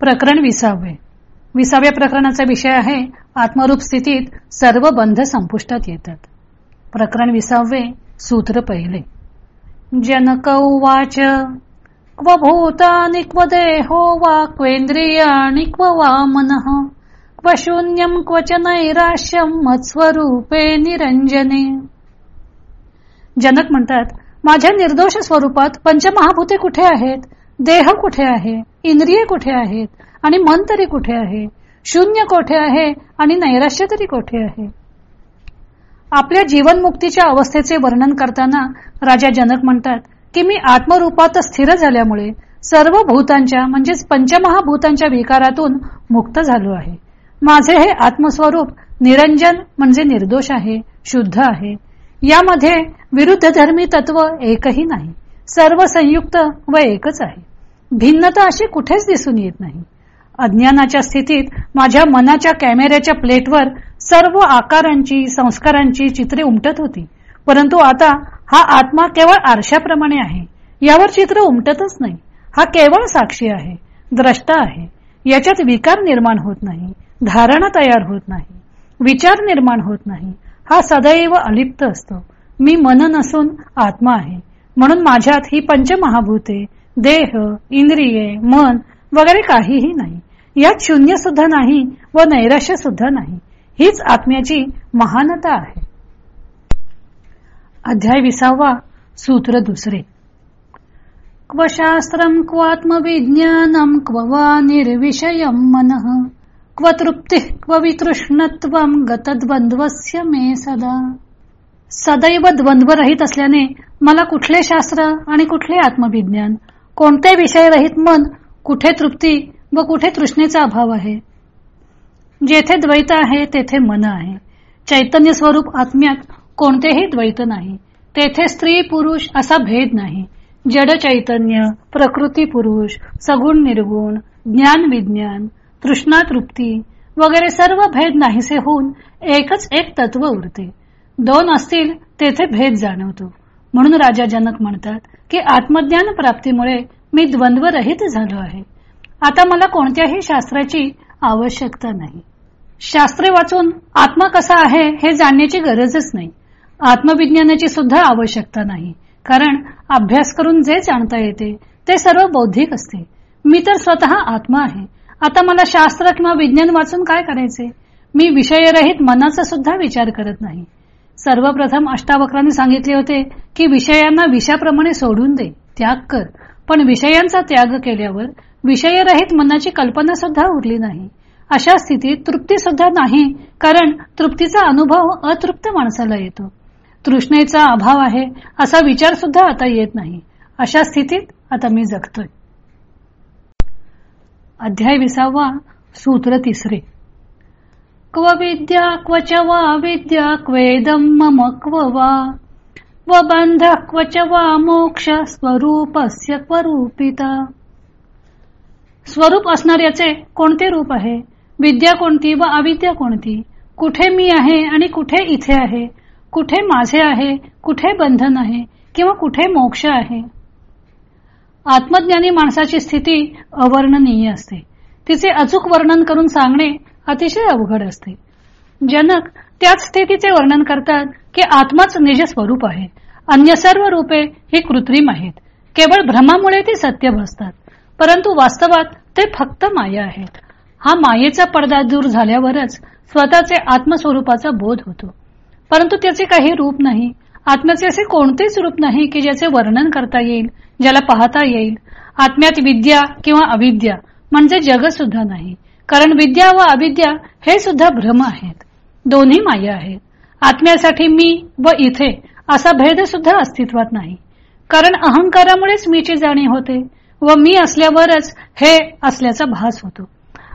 प्रकरण विसावे. विसाव्या प्रकरणाचा विषय आहे आत्मरूप स्थितीत सर्व बंध संपुष्टात येतात. प्रकरण विसावे सूत्र पहिले. जनक उवाच क्व भूतानि क्व देहो वा क्वेंद्रियाणि क्व वा मनः क्व शून्यम क्वच नैराश्यम मत्स्वरूपे निरंजने जनक म्हणतात माझ्या निर्दोष स्वरूपात पंचमहाभूते कुठे आहेत? देह कुठे आहे? इंद्रिय कुठे आहेत? आणि मन तरी कुठे आहे? शून्य कोठे आहे? आणि नैराश्य तरी कोठे आहे? आपल्या जीवनमुक्तीच्या अवस्थेचे वर्णन करताना राजा जनक म्हणतात की मी आत्मरूपात स्थिर झाल्यामुळे सर्व भूतांच्या म्हणजेच पंचमहाभूतांच्या विकारातून मुक्त झालो आहे. माझे हे आत्मस्वरूप निरंजन म्हणजे निर्दोष आहे शुद्ध आहे. यामध्ये विरुद्ध धर्मी तत्व एकही नाही. सर्व संयुक्त व एकच आहे. भिन्नता अशी कुठेच दिसून येत नाही. अज्ञानाच्या स्थितीत माझ्या मनाच्या कॅमेऱ्याच्या प्लेटवर सर्व आकारांची संस्कारांची चित्रे उमटत होती. परंतु आता हा आत्मा केवळ आरशाप्रमाणे आहे. यावर चित्र उमटतच नाही. हा केवळ साक्षी आहे. द्रष्टा आहे. याच्यात विकार निर्माण होत नाही. धारणा तयार होत नाही. विचार निर्माण होत नाही. हा सदैव अलिप्त असतो. मी मन नसून आत्मा आहे. म्हणून माझ्यात ही पंचमहाभूते देह इंद्रिये मन वगैरे काहीही नाही. यात शून्य सुद्धा नाही व नैराश्य सुद्धा नाही. हीच आत्म्याची महानता आहे. अध्याय विसावा सूत्र दुसरे. क्व शास्त्रम क्वात्मविज्ञानम क्व वा निर्विषयम मन. क्व तृप्ती क्व वितृष्णत्व गतद्वंद्वस्य मे सदा. सदैव द्वंद्व रहित असल्याने मला कुठले शास्त्र आणि कुठले आत्मविज्ञान कोणते विषयरहित मन कुठे तृप्ती व कुठे तृष्णेचा अभाव आहे? जेथे द्वैत आहे तेथे मन आहे. चैतन्य स्वरूप आत्म्यात कोणतेही द्वैत नाही. तेथे स्त्री पुरुष असा भेद नाही. जड चैतन्य प्रकृती पुरुष सगुण निर्गुण ज्ञान विज्ञान तृष्णा तृप्ती वगैरे सर्व भेद नाहीसे होऊन एकच एक तत्व उरते. दोन असतील तेथे भेद जाणवतो. म्हणून राजा जनक म्हणतात की आत्मज्ञान प्राप्तीमुळे मी द्वंद्वरहित झालो आहे. आता मला कोणत्याही शास्त्राची आवश्यकता नाही. शास्त्रे वाचून आत्मा कसा आहे हे जाणण्याची गरजच नाही. आत्मविज्ञानाची सुद्धा आवश्यकता नाही. कारण अभ्यास करून जे जाणता येते ते सर्व बौद्धिक असते. मी तर स्वतः आत्मा आहे. आता मला शास्त्र किंवा विज्ञान वाचून काय करायचे? मी विषयरहित मनाचा सुद्धा विचार करत नाही. सर्वप्रथम अष्टावक्रांनी सांगितले होते की विषयांना विषयाप्रमाणे सोडून दे त्याग कर. पण विषयांचा त्याग केल्यावर विषयरहित मनाची कल्पना सुद्धा उरली नाही. अशा स्थितीत तृप्ती सुद्धा नाही कारण तृप्तीचा अनुभव अतृप्त माणसाला येतो. तृष्णेचा अभाव आहे असा विचार सुद्धा आता येत नाही. अशा स्थितीत आता मी जगतोय. अध्याय विसावा सूत्र तिसरे. क्व विद्या क्वच वा विद्या क्वेदम मम क्व वा। व बंध क्वच वा मोक्ष स्वरूपस्य स्वरूपिता स्वरूप असणाऱ्याचे कोणते रूप आहे? विद्या कोणती व अविद्या कोणती? कुठे मी आहे आणि कुठे इथे आहे? कुठे माझे आहे कुठे बंधन आहे किंवा कुठे मोक्ष आहे? आत्मज्ञानी माणसाची स्थिती अवर्णनीय असते. तिचे अचूक वर्णन करून सांगणे अतिशय अवघड असते. जनक त्याच स्थितीचे वर्णन करतात की आत्माच निज स्वरूप आहे. अन्य सर्व रूपे ही कृत्रिम आहेत. केवळ भ्रमामुळे ती सत्य भासतात. परंतु वास्तवात ते फक्त माया आहेत. हा मायेचा पडदा दूर झाल्यावरच स्वतःचे आत्मस्वरूपाचा बोध होतो. परंतु त्याचे काही रूप नाही. आत्म्याचे असे कोणतेच रूप नाही की ज्याचे वर्णन करता येईल ज्याला पाहता येईल. आत्म्यात विद्या किंवा अविद्या म्हणजे जग सुद्धा नाही. कारण विद्या व अविद्या हे सुद्धा भ्रम आहेत. दोन्ही माया आहेत. आत्म्यासाठी मी व इथे असा भेद सुद्धा अस्तित्वात नाही. कारण अहंकारामुळेच मीची जाणीव होते व मी असल्यावरच हे असल्याचा भास होतो.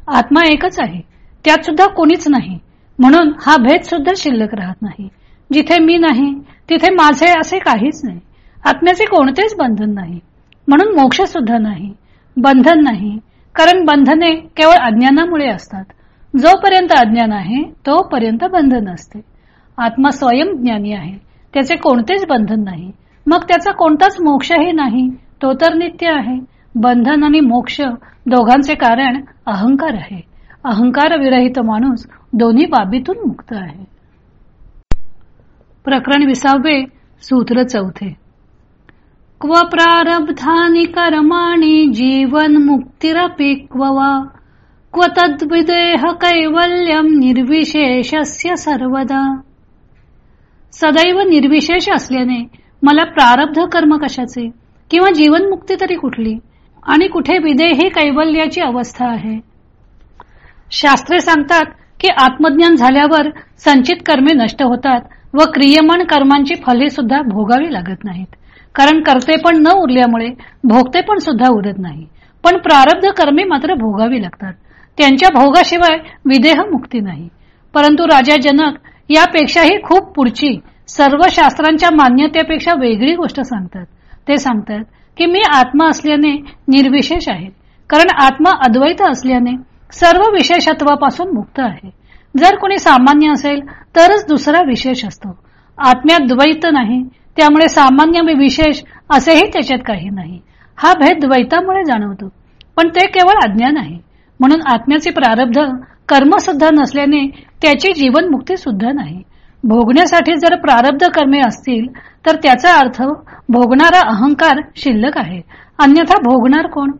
आत्मा एकच आहे. त्यात सुद्धा कोणीच नाही. म्हणून हा भेद सुद्धा शिल्लक राहत नाही. जिथे मी नाही तिथे माझे असे काहीच नाही. आत्म्याचे कोणतेच बंधन नाही. म्हणून मोक्ष सुद्धा नाही. बंधन नाही. कारण बंधने केवळ अज्ञानामुळे असतात. जोपर्यंत अज्ञान आहे तोपर्यंत बंधन असते. आत्मा स्वयं ज्ञानी आहे त्याचे कोणतेच बंधन नाही. मग त्याचा कोणताच मोक्षही नाही तो तर नित्य आहे. बंधन आणि मोक्ष दोघांचे कारण अहंकार आहे. अहंकार विरहित माणूस दोन्ही बाबीतून मुक्त आहे. प्रकरण विसावे सूत्र चौथे. क्व प्रारब्धानी कर्माणी जीवन क्व क्ववा क्व तद्विदेह कैवल्यम निर्विशेषस्य सर्वदा। सदैव निर्विशेष असल्याने मला प्रारब्ध कर्म कशाचे? किंवा जीवनमुक्ती तरी कुठली? आणि कुठे विदेही कैवल्याची अवस्था आहे? शास्त्रे सांगतात की आत्मज्ञान झाल्यावर संचित कर्मे नष्ट होतात व क्रियमान कर्मांची फले सुद्धा भोगावी लागत नाहीत. कारण करते पण न उरल्यामुळे भोगते पण सुद्धा उरत नाही. पण प्रारब्ध कर्मे मात्र भोगावी लागतात. त्यांच्या भोगाशिवाय विदेह मुक्ती नाही. परंतु राजा जनक यापेक्षाही खूप पुढची सर्व शास्त्रांच्या मान्यतेपेक्षा वेगळी गोष्ट सांगतात. ते सांगतात की मी आत्मा असल्याने निर्विशेष आहे. कारण आत्मा अद्वैत असल्याने सर्व विशेषत्वापासून मुक्त आहे. जर कोणी सामान्य असेल तरच दुसरा विशेष असतो. आत्म्यात द्वैत नाही त्यामुळे सामान्य मी विशेष असेही त्याच्यात काही नाही. हा भेद द्वैतामुळे जाणवतो. पण ते केवळ अज्ञान आहे म्हणून आत्म्याचे प्रारब्ध कर्म सुद्धा नसल्याने त्याची जीवनमुक्ती सुद्धा नाही. भोगण्यासाठी जर प्रारब्ध कर्मे असतील तर त्याचा अर्थ भोगणारा अहंकार शिल्लक आहे. अन्यथा भोगणार कोण?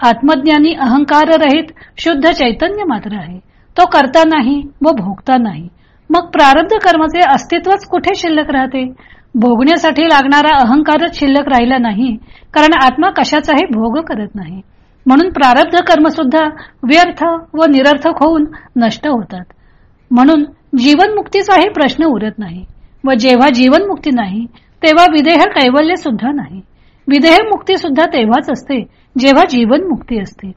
आत्मज्ञानी अहंकार रहित शुद्ध चैतन्य मात्र आहे. तो करता नाही व भोगता नाही. मग प्रारब्ध कर्माचे अस्तित्वच कुठे शिल्लक राहते? भोगण्यासाठी लागणारा अहंकारच शिल्लक राहिला नाही कारण आत्मा कशाचाही भोग करत नाही. म्हणून प्रारब्ध कर्म सुद्धा व्यर्थ व निरर्थक होऊन नष्ट होतात. म्हणून जीवनमुक्तीचाही प्रश्न उरत नाही व जेव्हा जीवनमुक्ती नाही तेव्हा विदेह कैवल्य सुद्धा नाही. विदेह मुक्ती सुद्धा तेव्हाच असते जेव्हा जीवनमुक्ती असते.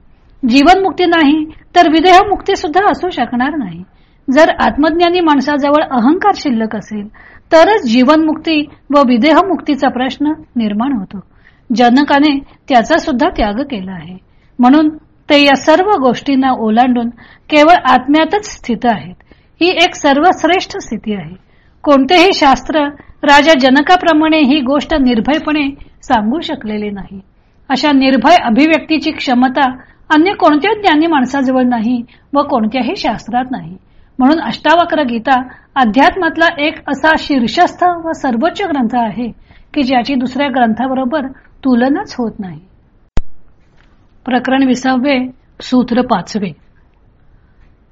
जीवनमुक्ती नाही तर विदेह मुक्ती सुद्धा असू शकणार नाही. जर आत्मज्ञानी माणसाजवळ अहंकार शिल्लक असेल तरच जीवनमुक्ती व विदेहमुक्तीचा प्रश्न निर्माण होतो. जनकाने त्याचा सुद्धा त्याग केला आहे. म्हणून ते या सर्व गोष्टींना ओलांडून केवळ आत्म्यातच स्थित आहेत. ही एक सर्वश्रेष्ठ स्थिती आहे. कोणतेही शास्त्र राजा जनकाप्रमाणे ही गोष्ट निर्भयपणे सांगू शकलेली नाही. अशा निर्भय अभिव्यक्तीची क्षमता अन्य कोणत्या ज्ञानी माणसाजवळ नाही व कोणत्याही शास्त्रात नाही. म्हणून अष्टावक्र गीता अध्यात्मातला एक असा शीर्षस्थ व सर्वोच्च ग्रंथ आहे की ज्याची दुसऱ्या ग्रंथाबरोबर तुलनाच होत नाही. प्रकरण विसावे सूत्र पाचवे.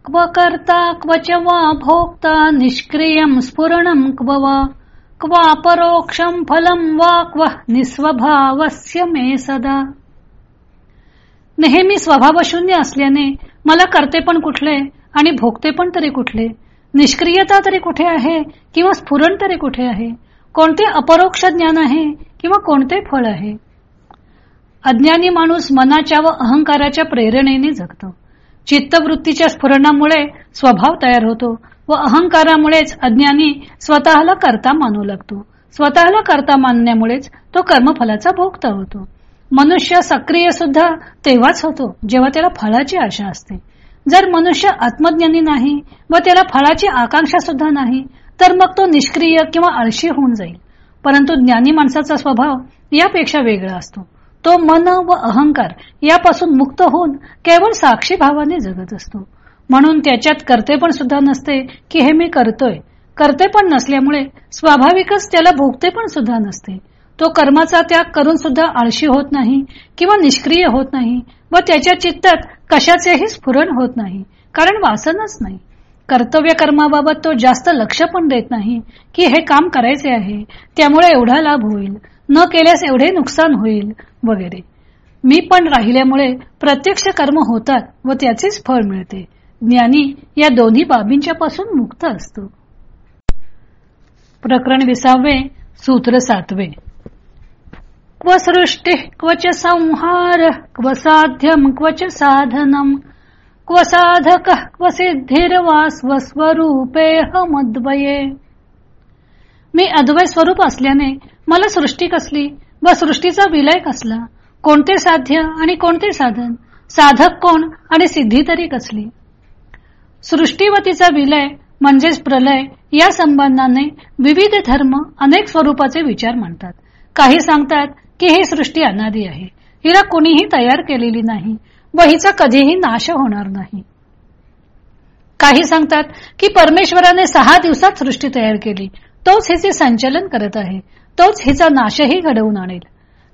क्व कर्ता क्वच वा भोक्ता निष्क्रियम स्फुरणम क्व वा क्वापरोक्षम फलम वा क्व निस्वभावस्य मे सदा. नेहमी स्वभावशून्य असल्याने मला करते पण कुठले? आणि भोगते पण तरी कुठले? निष्क्रियता तरी कुठे आहे किंवा स्फुरण तरी कुठे आहे? कोणते अपरोक्ष ज्ञान आहे किंवा कोणते फळ आहे? अज्ञानी माणूस मनाच्या व अहंकाराच्या प्रेरणेने जगतो. चित्तवृत्तीच्या स्फुरणामुळे स्वभाव तयार होतो व अहंकारामुळेच अज्ञानी स्वतःला करता मानू लागतो. स्वतःला करता मानण्यामुळेच तो कर्मफलाचा भोगता होतो. मनुष्य सक्रिय सुद्धा तेव्हाच होतो जेव्हा त्याला फळाची आशा असते. जर मनुष्य आत्मज्ञानी नाही व त्याला फळाची आकांक्षा सुद्धा नाही तर मग तो निष्क्रिय किंवा आळशी होऊन जाईल. परंतु ज्ञानी माणसाचा स्वभाव यापेक्षा वेगळा असतो. तो मन व अहंकार यापासून मुक्त होऊन केवळ साक्षी भावाने जगत असतो. म्हणून त्याच्यात करते पण सुद्धा नसते की हे मी करतोय. करते पण नसल्यामुळे स्वाभाविकच त्याला भोगते पण सुद्धा नसते. तो कर्माचा त्याग करून सुद्धा आळशी होत नाही किंवा निष्क्रिय होत नाही व त्याच्या चित्तात कशाचेही स्फुरण होत नाही कारण वासनच नाही. कर्तव्य कर्माबाबत तो जास्त लक्ष पण देत नाही की हे काम करायचे आहे त्यामुळे एवढा लाभ होईल न केल्यास एवढे नुकसान होईल वगैरे. मी पण राहिल्यामुळे प्रत्यक्ष कर्म होतात व त्याचेच फळ मिळते. ज्ञानी या दोन्ही बाबींच्या पासून मुक्त असतो. प्रकरण विसावे सूत्र सातवे. क्व सृष्टी क्वच संहार क्व साध्यम क्वच साधनम क्व साधक क्व सिद्धिर्वा स्वस्वरूपे हमद्वये मी अद्वय स्वरूप असल्याने मला सृष्टी कसली व सृष्टीचा विलय कसला? कोणते साध्य आणि कोणते साधन? साधक कोण आणि सिद्धी तरी कसली? सृष्टी व तिचा विलय म्हणजेच प्रलय या संबंधाने विविध धर्म अनेक स्वरूपाचे विचार मांडतात. काही सांगतात की ही सृष्टी अनादी आहे. हिला कुणीही तयार केलेली नाही. व हिचा कधीही नाश होणार नाही. काही सांगतात की परमेश्वराने सहा दिवसात सृष्टी तयार केली. तोच हिचे संचलन करत आहे. तोच हिचा नाशही घडवून आणेल.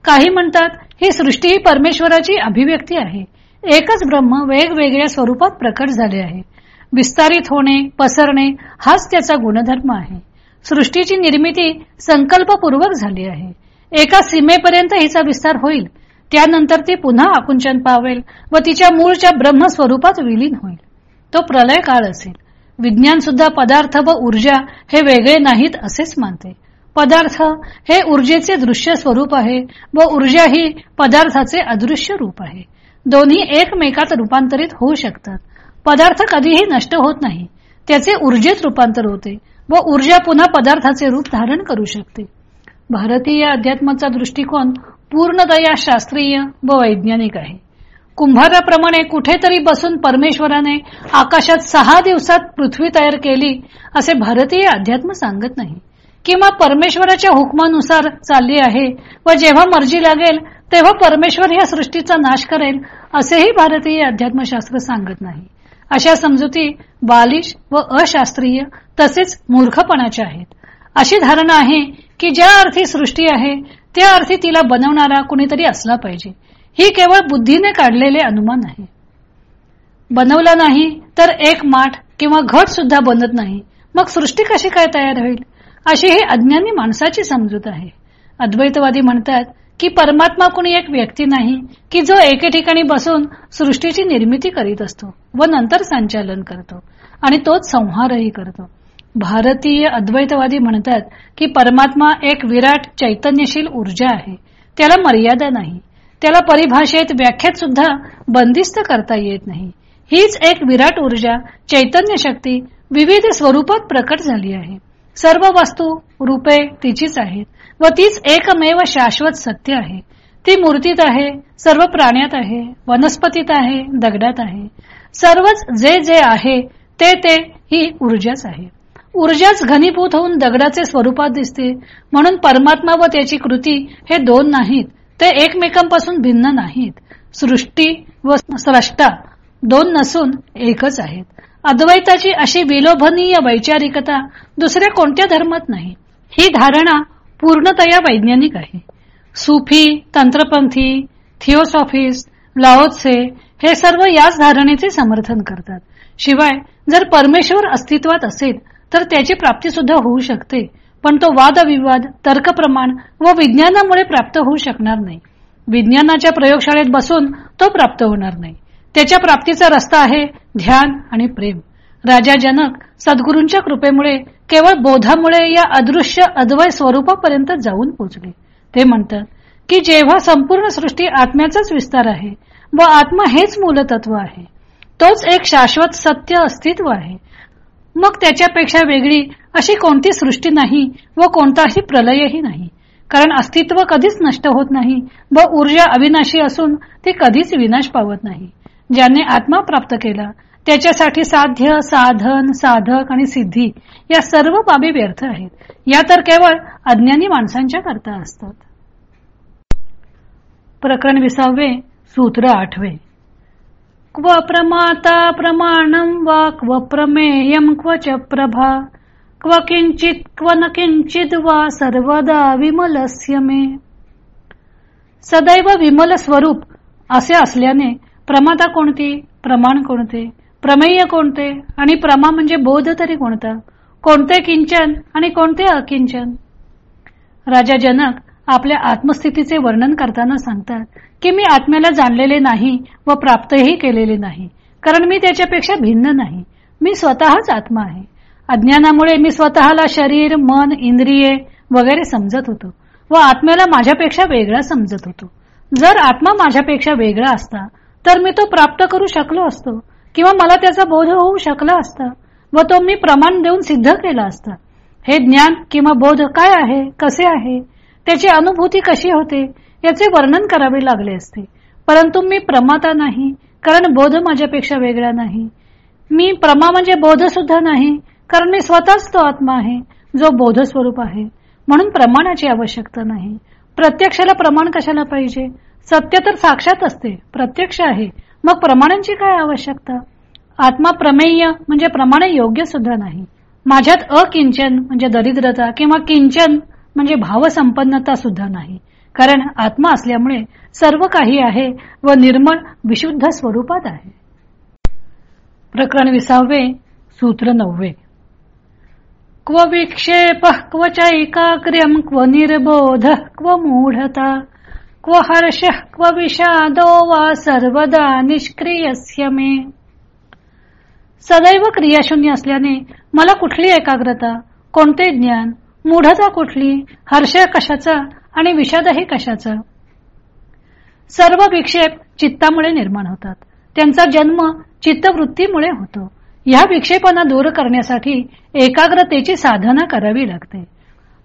काही म्हणतात ही सृष्टी ही परमेश्वराची अभिव्यक्ती आहे. एकच ब्रह्म वेगवेगळ्या स्वरूपात प्रकट झाले आहे. विस्तारित होणे पसरणे हाच त्याचा गुणधर्म आहे. सृष्टीची निर्मिती संकल्पपूर्वक झाली आहे. एका सीमेपर्यंत हिचा विस्तार होईल. त्यानंतर ती पुन्हा आकुंचन पावेल व तिच्या मूळच्या ब्रह्मस्वरूपात विलीन होईल. तो प्रलय काळ असेल. विज्ञान सुद्धा पदार्थ व ऊर्जा हे वेगळे नाहीत असेच मानते. पदार्थ हे ऊर्जेचे दृश्य स्वरूप आहे व ऊर्जा ही पदार्थाचे अदृश्य रूप आहे. दोन्ही एकमेकात रूपांतरित होऊ शकतात. पदार्थ कधीही नष्ट होत नाही. त्याचे ऊर्जेत रूपांतर होते व ऊर्जा पुन्हा पदार्थाचे रूप धारण करू शकते. भारतीय अध्यात्माचा दृष्टिकोन पूर्णतया शास्त्रीय व वैज्ञानिक आहे. कुंभाराप्रमाणे कुठेतरी बसून परमेश्वराने आकाशात सहा दिवसात पृथ्वी तयार केली असे भारतीय अध्यात्म सांगत नाही. किंवा परमेश्वराच्या हुकमानुसार चालली आहे व जेव्हा मर्जी लागेल तेव्हा परमेश्वर या सृष्टीचा नाश करेल असेही भारतीय अध्यात्मशास्त्र सांगत नाही. अशा समजुती बालिश व अशास्त्रीय तसेच मूर्खपणाच्या आहेत. अशी धारणा आहे की ज्या अर्थी सृष्टी आहे त्या अर्थी तिला बनवणारा कुणीतरी असला पाहिजे. ही केवळ बुद्धीने काढलेले अनुमान आहे. बनवला नाही तर एक माठ किंवा घट सुद्धा बनत नाही. मग सृष्टी कशी काय तयार होईल? अशी ही अज्ञानी माणसाची समजूत आहे. अद्वैतवादी म्हणतात की परमात्मा कुणी एक व्यक्ती नाही की जो एके ठिकाणी बसून सृष्टीची निर्मिती करीत असतो व नंतर संचालन करतो आणि तोच संहारही करतो. भारतीय अद्वैतवादी म्हणतात की परमात्मा एक विराट चैतन्यशील ऊर्जा आहे. त्याला मर्यादा नाही. त्याला परिभाषेत व्याख्यात सुद्धा बंदिस्त करता येत नाही. हीच एक विराट ऊर्जा चैतन्य शक्ती विविध स्वरूपात प्रकट झाली आहे. सर्व वस्तू रूपे तिचीच आहेत व तीच एकमेव शाश्वत सत्य आहे. ती मूर्तीत आहे सर्व प्राण्यात आहे वनस्पतीत आहे दगडात आहे. सर्वच जे जे आहे ते ते ही ऊर्जाच आहे. ऊर्जाच घनीभूत होऊन दगडाचे स्वरूपात दिसते. म्हणून परमात्मा व त्याची कृती हे दोन नाहीत. ते एकमेकांपासून भिन्न नाहीत. सृष्टी व स्रष्टा दोन नसून एकच आहेत. अद्वैताची अशी विलोभनीय वैचारिकता दुसऱ्या कोणत्या धर्मात नाही. ही धारणा पूर्णतया वैज्ञानिक आहे. सुफी तंत्रपंथी थिओसॉफिस्ट लाओत्से हे सर्व याच धारणेचे समर्थन करतात. शिवाय जर परमेश्वर अस्तित्वात असेल तर त्याची प्राप्ती सुद्धा होऊ शकते. पण तो वादविवाद तर्कप्रमाण व विज्ञानामुळे प्राप्त होऊ शकणार नाही. विज्ञानाच्या प्रयोगशाळेत बसून तो प्राप्त होणार नाही. त्याच्या प्राप्तीचा रस्ता आहे ध्यान आणि प्रेम. राजा जनक सद्गुरूंच्या कृपेमुळे केवळ बोधामुळे या अदृश्य अद्वय स्वरूपापर्यंत जाऊन पोचले. ते म्हणतात की जेव्हा संपूर्ण सृष्टी आत्म्याचाच विस्तार आहे व आत्मा हेच मूलतत्व आहे तोच एक शाश्वत सत्य अस्तित्व आहे. मग त्याच्यापेक्षा वेगळी अशी कोणती सृष्टी नाही व कोणताही प्रलयही नाही. कारण अस्तित्व कधीच नष्ट होत नाही व ऊर्जा अविनाशी असून ती कधीच विनाश पावत नाही. ज्याने आत्मा प्राप्त केला त्याच्यासाठी साध्य साधन साधक आणि सिद्धी या सर्व बाबी व्यर्थ आहेत. या तर केवळ अज्ञानी माणसांच्या करता असतात. प्रकरण विसावे सूत्र आठवे. क्व प्रमाता प्रमाणं वा क्व प्रमेयं क्व च प्रभा? क्व किंचित क्व न किंचित वा सर्वदा विमलस्य मे। सदैव विमल स्वरूप असे असल्याने प्रमाता कोणती? प्रमाण कोणते? प्रमेय कोणते? आणि प्रमा म्हणजे बोध तरी कोणता? कोणते किंचन आणि कोणते अकिंचन? राजा जनक आपल्या आत्मस्थितीचे वर्णन करताना सांगतात की मी आत्म्याला जाणलेले नाही व प्राप्तही केलेले नाही कारण मी त्याच्यापेक्षा भिन्न नाही. मी स्वतःच आत्मा आहे. अज्ञानामुळे मी स्वतःला शरीर मन इंद्रिये वगैरे समजत होतो व आत्म्याला माझ्यापेक्षा वेगळा समजत होतो. जर आत्मा माझ्यापेक्षा वेगळा असता तर मी तो प्राप्त करू शकलो असतो किंवा मला त्याचा बोध होऊ शकला असता व तो मी प्रमाण देऊन सिद्ध केला असता. हे ज्ञान किंवा बोध काय आहे कसे आहे? त्याची अनुभूती कशी होते? याचे वर्णन करावे लागले असते. परंतु मी प्रमाता नाही कारण बोध माझ्यापेक्षा वेगळा नाही. मी प्रमा म्हणजे बोध सुद्धा नाही कारण मी स्वतःच तो आत्मा आहे जो बोध स्वरूप आहे. म्हणून प्रमाणाची आवश्यकता नाही. प्रत्यक्षाला प्रमाण कशाला पाहिजे? सत्य तर साक्षात असते प्रत्यक्ष आहे. मग प्रमाणांची काय आवश्यकता? आत्मा प्रमेय म्हणजे प्रमाण योग्य सुद्धा नाही. माझ्यात अकिंचन म्हणजे दरिद्रता किंवा किंचन म्हणजे भावसंपन्नता सुद्धा नाही. कारण आत्मा असल्यामुळे सर्व काही आहे व निर्मळ विशुद्ध स्वरूपात आहे. प्रकरण विसावे सूत्र नववे. क्व विक्षेप क्व चैकाग्र्यम क्व निर्बोध क्व मूढता क्व हर्ष क्व विषादो वा सर्वदा निष्क्रियस्य मे. सदैव क्रियाशून्य असल्याने मला कुठली एकाग्रता कोणते ज्ञान मूढता कुठली? हर्ष कशाचा आणि विषादही कशाचा? सर्व विक्षेप चित्तामुळे निर्माण होतात. त्यांचा जन्म चित्तवृत्तीमुळे होतो. या विक्षेपांना दूर करण्यासाठी एकाग्रतेची साधना करावी लागते.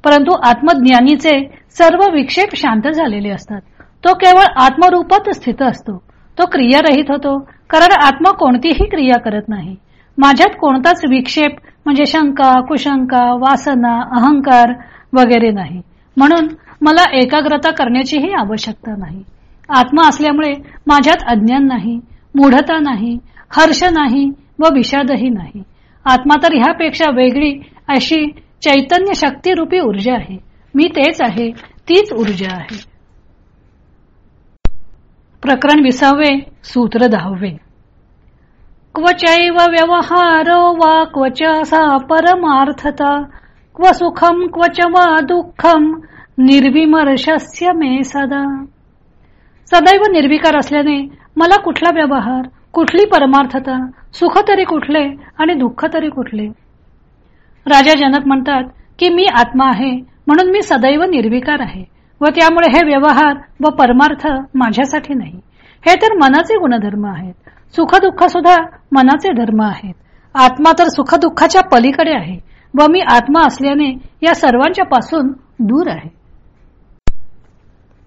परंतु आत्मज्ञानीचे सर्व विक्षेप शांत झालेले असतात. तो केवळ आत्मरूपात स्थित असतो. तो क्रियारहित होतो कारण आत्मा कोणतीही क्रिया करत नाही. माझ्यात कोणताच विक्षेप म्हणजे शंका कुशंका वासना अहंकार वगैरे नाही. म्हणून मला एकाग्रता करण्याचीही आवश्यकता नाही. आत्मा असल्यामुळे माझ्यात अज्ञान नाही मूढता नाही हर्ष नाही व विषादही नाही. आत्मा तर ह्यापेक्षा वेगळी अशी चैतन्य शक्तीरूपी ऊर्जा आहे. मी तेच आहे तीच ऊर्जा आहे. प्रकरण विसावे सूत्र दहावे. क्वचैव व्यवहारो वा क्वच सा परमार्थता? क्व सुखम क्वच वा दुःखम निर्विमर्शस्य मे सदा. सदैव निर्विकार असल्याने मला कुठला व्यवहार कुठली परमार्थता सुख तरी कुठले आणि दुःख तरी कुठले? राजा जनक म्हणतात की मी आत्मा आहे म्हणून मी सदैव निर्विकार आहे व त्यामुळे हे व्यवहार व परमार्थ माझ्यासाठी नाही. हे तर मनाचे गुणधर्म आहेत. सुखदुःख सुद्धा मनाचे धर्म आहेत. आत्मा तर सुखदुःखाच्या पलीकडे आहे. व मी आत्मा असल्याने या सर्वांच्या पासून दूर आहे.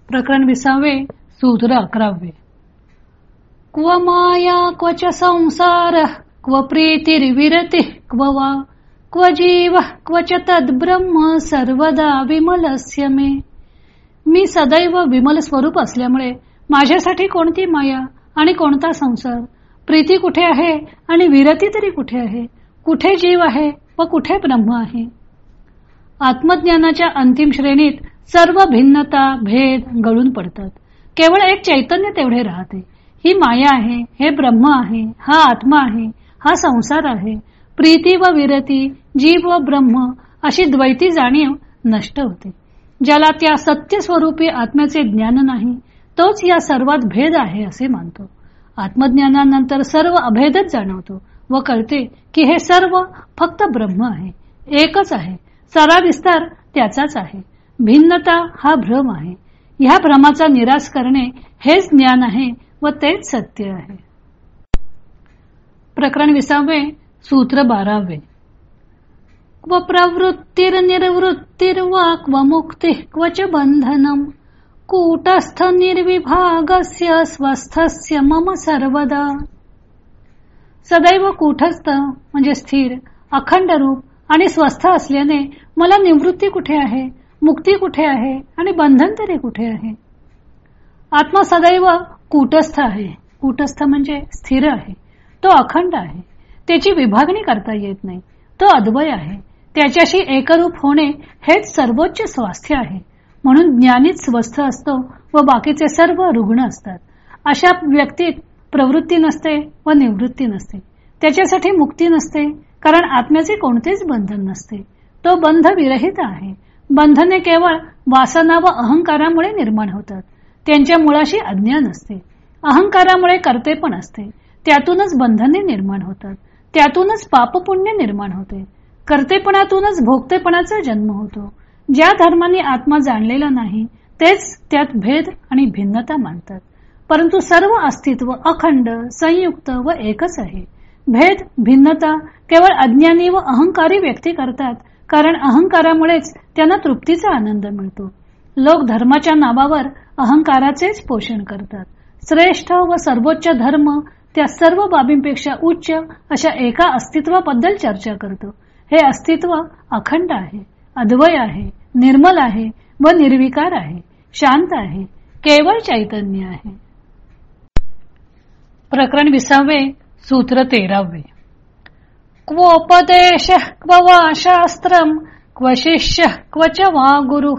प्रकरण विसावे सूत्र अकरावे. क्व माया क्वच संसार क्व प्रीतिर्विरती क्व वा क्व जीव क्वच तद्ब्रह्म सर्वदा विमलस्य मे. मी सदैव विमल स्वरूप असल्यामुळे माझ्यासाठी कोणती माया आणि कोणता संसार? प्रीती कुठे आहे आणि विरती तरी कुठे आहे? कुठे जीव आहे व कुठे ब्रह्म आहे? आत्मज्ञानाच्या अंतिम श्रेणीत सर्व भिन्नता भेद गळून पडतात. केवळ एक चैतन्य तेवढे राहते. ही माया आहे हे ब्रह्म आहे हा आत्मा आहे हा संसार आहे. प्रीती व विरती जीव व ब्रह्म अशी द्वैती जाणीव नष्ट होते. ज्याला त्या सत्य स्वरूपी आत्म्याचे ज्ञान नाही तोच या सर्वात भेद आहे असे मानतो. आत्मज्ञानानंतर सर्व अभेदच जाणवतो व कळते की हे सर्व फक्त ब्रह्म आहे एकच आहे. सारा विस्तार त्याचाच आहे. भिन्नता हा भ्रम आहे. ह्या भ्रमाचा निराश करणे हेच ज्ञान आहे व तेच सत्य आहे. प्रकरण विसावे सूत्र बारावे. क्व प्रवृत्तिर्निर्वृत्तिर्वा क्व मुक्ती क्वच बंधनम? कूटस्थ निर्विभागस्य स्वस्थस्य मम सर्वदा। सदैव कूटस्थ म्हणजे स्थिर अखंड रूप आणि स्वस्थ असल्याने मला निवृत्ती कुठे आहे मुक्ती कुठे आहे आणि बंधन तरी कुठे आहे? आत्मा सदैव कूटस्थ आहे. कूटस्थ म्हणजे स्थिर आहे तो अखंड आहे. त्याची विभागणी करता येत नाही तो अद्वय आहे. त्याच्याशी एकरूप होणे हेच सर्वोच्च स्वास्थ्य आहे. म्हणून ज्ञानीच स्वस्थ असतो व बाकीचे सर्व रुग्ण असतात. अशा व्यक्तीत प्रवृत्ती नसते व निवृत्ती नसते. त्याच्यासाठी मुक्ती नसते कारण आत्म्याचे कोणतेच बंधन नसते. तो बंध विरहित आहे. बंधने केवळ वासना व अहंकारामुळे निर्माण होतात. त्यांच्या मुळाशी अज्ञान असते अहंकारामुळे करते पण असते. त्यातूनच बंधने निर्माण होतात. त्यातूनच पापपुण्य निर्माण होते. कर्तेपणातूनच भोगतेपणाचा जन्म होतो. ज्या धर्माने आत्मा जाणलेला नाही तेच त्यात भेद आणि भिन्नता मानतात. परंतु सर्व अस्तित्व अखंड संयुक्त व एकच आहे. भेद भिन्नता केवळ अज्ञानी व अहंकारी व्यक्ती करतात कारण अहंकारामुळेच त्यांना तृप्तीचा आनंद मिळतो. लोक धर्माच्या नावावर अहंकाराचेच पोषण करतात. श्रेष्ठ व सर्वोच्च धर्म त्या सर्व बाबींपेक्षा उच्च अशा एका अस्तित्वाबद्दल चर्चा करतो. हे अस्तित्व अखंड आहे अद्वय आहे. निर्मल आहे व निर्विकार आहे शांत आहे केवळ चैतन्य आहे. प्रकरण विसावे सूत्र तेरावे. क्वोपदेश क्व वा शास्त्रम क्व शिष्य क्व च वा गुरु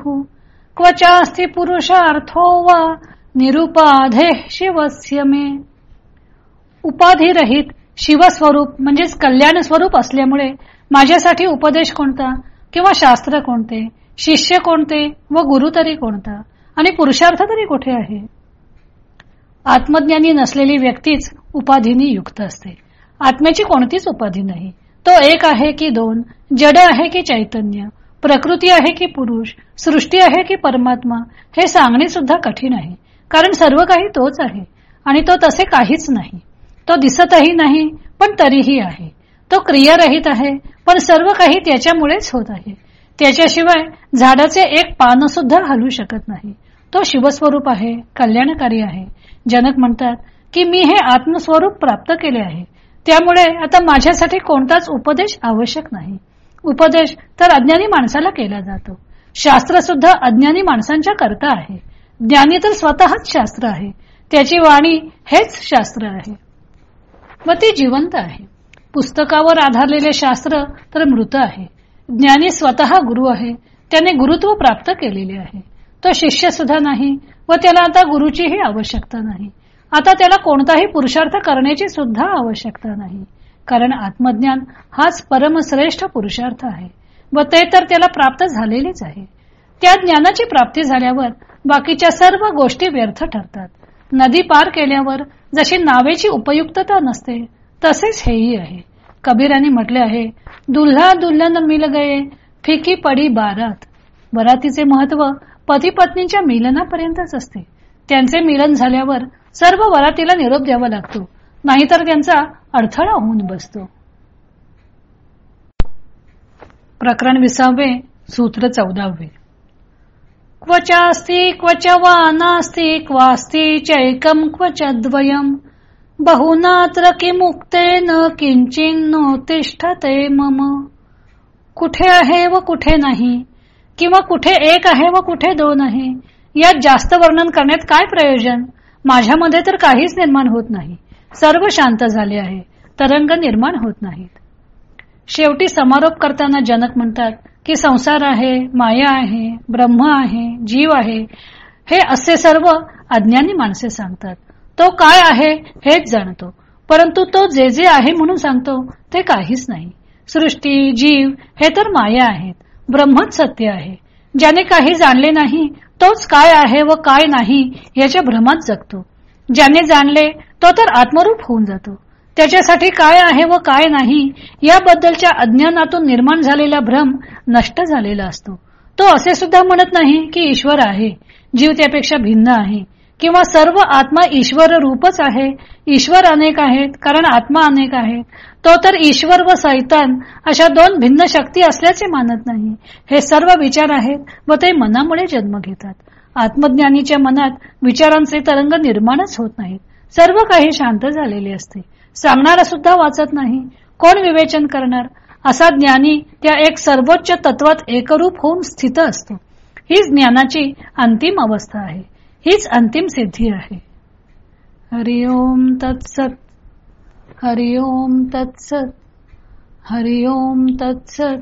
क्व चास्ति पुरुषार्थो वा निरुपाधे शिवस्य मे. उपाधिरहित शिवस्वरूप म्हणजेच कल्याण स्वरूप असल्यामुळे माझ्यासाठी उपदेश कोणता किंवा शास्त्र कोणते? शिष्य कोणते व गुरु तरी कोणता? आणि पुरुषार्थ तरी कुठे आहे? आत्मज्ञानी नसलेली व्यक्तीच उपाधीनी युक्त असते. आत्म्याची कोणतीच उपाधी नाही. तो एक आहे की दोन जड आहे की चैतन्य प्रकृती आहे की पुरुष सृष्टी आहे की परमात्मा हे सांगणे सुद्धा कठीण आहे. कारण सर्व काही तोच आहे. आणि तो तसे काहीच नाही. तो दिसतही नाही पण तरीही आहे. तो क्रियारहित आहे पण सर्व काही त्याच्यामुळेच होत आहे. त्याच्याशिवाय झाडाचे एक पान सुद्धा हलू शकत नाही. तो शिवस्वरूप आहे कल्याणकारी आहे. जनक म्हणतात की मी हे आत्मस्वरूप प्राप्त केले आहे. त्यामुळे आता माझ्यासाठी कोणताच उपदेश आवश्यक नाही. उपदेश तर अज्ञानी माणसाला केला जातो. शास्त्र सुद्धा अज्ञानी माणसांच्या करता आहे. ज्ञानी तर स्वतःच शास्त्र आहे. त्याची वाणी हेच शास्त्र आहे. व ती जिवंत आहे. पुस्तकावर आधारलेले शास्त्र तर मृत आहे. ज्ञानी स्वतः गुरु आहे. त्याने गुरुत्व प्राप्त केलेले आहे. तो शिष्य सुद्धा नाही व त्याला आता गुरुचीही आवश्यकता नाही. आता त्याला कोणताही पुरुषार्थ करण्याची सुद्धा आवश्यकता नाही. कारण आत्मज्ञान हाच परमश्रेष्ठ पुरुषार्थ आहे व ते तर त्याला प्राप्त झालेलेच आहे. त्या ज्ञानाची प्राप्ती झाल्यावर बाकीच्या सर्व गोष्टी व्यर्थ ठरतात. नदी पार केल्यावर जशी नावेची उपयुक्तता नसते तसेच हेही आहे. कबीराने म्हटले आहे दुल्हा दुल्हन मिल गये फिकी पडी बारात. बरातीचे महत्त्व पती पत्नीच्या मिलनापर्यंतच असते. त्यांचे मिलन झाल्यावर सर्व वरातीला निरोप द्यावा लागतो. नाहीतर त्यांचा अडथळा होऊन बसतो. प्रकरण विसावे सूत्र चौदावे. क्वचास्ति क्वच वा नास्ति क्वास्ति चैकम क्वच द्वयम बहुनात्र किमुक्तेन किंचिन तिष्ठते मम. कुठे आहे व कुठे नाही? किंवा कुठे एक आहे व कुठे दोन आहे? यात जास्त वर्णन करण्यात काय प्रयोजन? माझ्यामध्ये तर काहीच निर्माण होत नाही. सर्व शांत झाले आहे. तरंग निर्माण होत नाहीत. शेवटी समारोप करताना जनक म्हणतात की संसार आहे माया आहे ब्रह्म आहे जीव आहे. हे असे सर्व अज्ञानी माणसे सांगतात. तो काय आहे हेच जाणतो. परंतु तो जे जे आहे म्हणून सांगतो ते काहीच नाही. सृष्टी जीव हे तर माया आहेत. ब्रह्मच सत्य आहे. ज्याने काही जाणले नाही तोच काय आहे व काय नाही याच्या भ्रमात जगतो. ज्याने जाणले तो तर आत्मरूप होऊन जातो. त्याच्यासाठी काय आहे व काय नाही याबद्दलच्या अज्ञानातून निर्माण झालेला भ्रम नष्ट झालेला असतो. तो असे सुद्धा म्हणत नाही की ईश्वर आहे. जीव त्यापेक्षा भिन्न आहे. किंवा सर्व आत्मा ईश्वर रूपच आहे. ईश्वर अनेक आहेत कारण आत्मा अनेक आहे तो तर ईश्वर व सैतान अशा दोन भिन्न शक्ती असल्याचे मानत नाही. हे सर्व विचार आहेत व ते मनामुळे जन्म घेतात. आत्मज्ञानीच्या मनात विचारांचे तरंग निर्माणच होत नाहीत. सर्व काही शांत झालेले असते. सांगणारा सुद्धा वाचत नाही. कोण विवेचन करणार? असा ज्ञानी त्या एक सर्वोच्च तत्वात एकरूप होऊन स्थित असतो. ही ज्ञानाची अंतिम अवस्था आहे. हीच अंतिम सिद्धी आहे. हरिओम तत्सत हरिओम तत्सत हरिओम तत्सत.